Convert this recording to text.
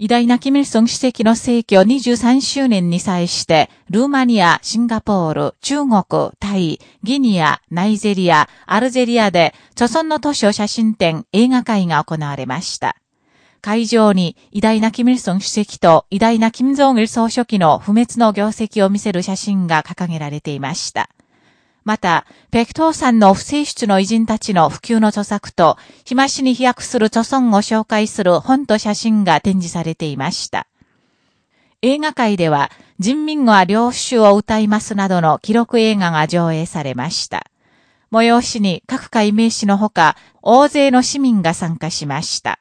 偉大なキミルソン主席の逝去23周年に際して、ルーマニア、シンガポール、中国、タイ、ギニア、ナイジェリア、アルゼリアで、著村の図書写真展、映画会が行われました。会場に偉大なキミルソン主席と偉大なキム・ジョン・イル総書記の不滅の業績を見せる写真が掲げられていました。また、北東山の不正出の偉人たちの普及の著作と、日増しに飛躍する著村を紹介する本と写真が展示されていました。映画界では、人民は領主を歌いますなどの記録映画が上映されました。催しに各界名士のほか、大勢の市民が参加しました。